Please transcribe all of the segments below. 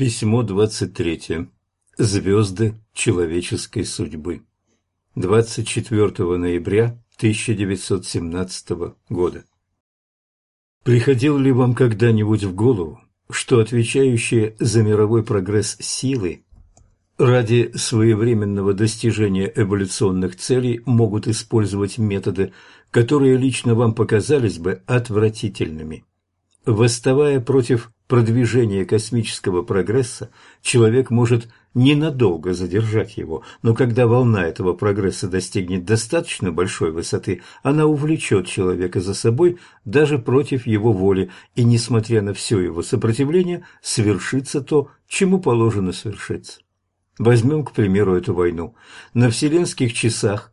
Письмо 23. Звезды человеческой судьбы. 24 ноября 1917 года. Приходил ли вам когда-нибудь в голову, что отвечающие за мировой прогресс силы ради своевременного достижения эволюционных целей могут использовать методы, которые лично вам показались бы отвратительными? Восставая против продвижения космического прогресса, человек может ненадолго задержать его, но когда волна этого прогресса достигнет достаточно большой высоты, она увлечет человека за собой даже против его воли, и, несмотря на все его сопротивление, свершится то, чему положено свершиться. Возьмем, к примеру, эту войну. На вселенских часах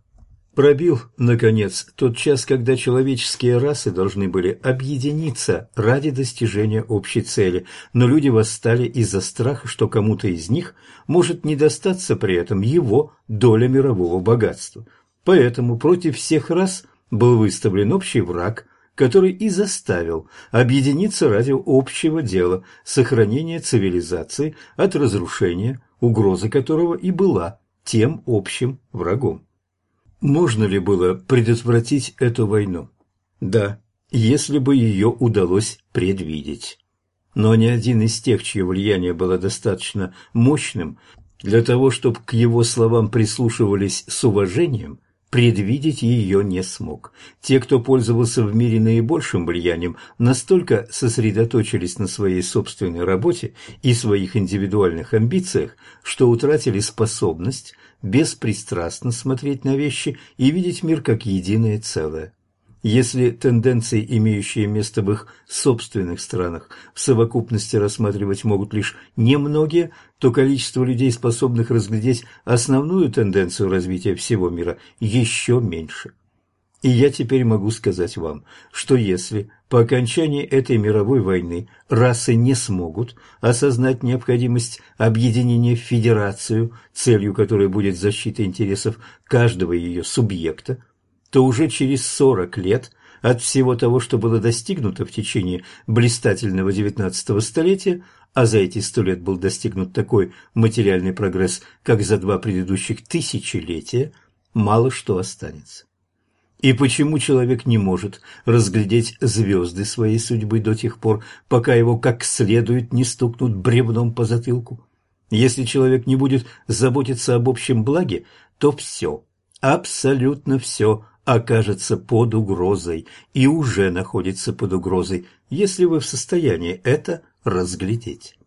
Пробил, наконец, тот час, когда человеческие расы должны были объединиться ради достижения общей цели, но люди восстали из-за страха, что кому-то из них может не достаться при этом его доля мирового богатства. Поэтому против всех рас был выставлен общий враг, который и заставил объединиться ради общего дела – сохранения цивилизации от разрушения, угроза которого и была тем общим врагом. Можно ли было предотвратить эту войну? Да, если бы ее удалось предвидеть. Но ни один из тех, чье влияние было достаточно мощным для того, чтобы к его словам прислушивались с уважением, предвидеть ее не смог. Те, кто пользовался в мире наибольшим влиянием, настолько сосредоточились на своей собственной работе и своих индивидуальных амбициях, что утратили способность беспристрастно смотреть на вещи и видеть мир как единое целое. Если тенденции, имеющие место в их собственных странах, в совокупности рассматривать могут лишь немногие, то количество людей, способных разглядеть основную тенденцию развития всего мира, еще меньше. И я теперь могу сказать вам, что если по окончании этой мировой войны расы не смогут осознать необходимость объединения в федерацию, целью которой будет защита интересов каждого ее субъекта, то уже через 40 лет от всего того, что было достигнуто в течение блистательного XIX столетия, а за эти сто лет был достигнут такой материальный прогресс, как за два предыдущих тысячелетия, мало что останется. И почему человек не может разглядеть звезды своей судьбы до тех пор, пока его как следует не стукнут бревном по затылку? Если человек не будет заботиться об общем благе, то все, абсолютно все окажется под угрозой и уже находится под угрозой, если вы в состоянии это разглядеть.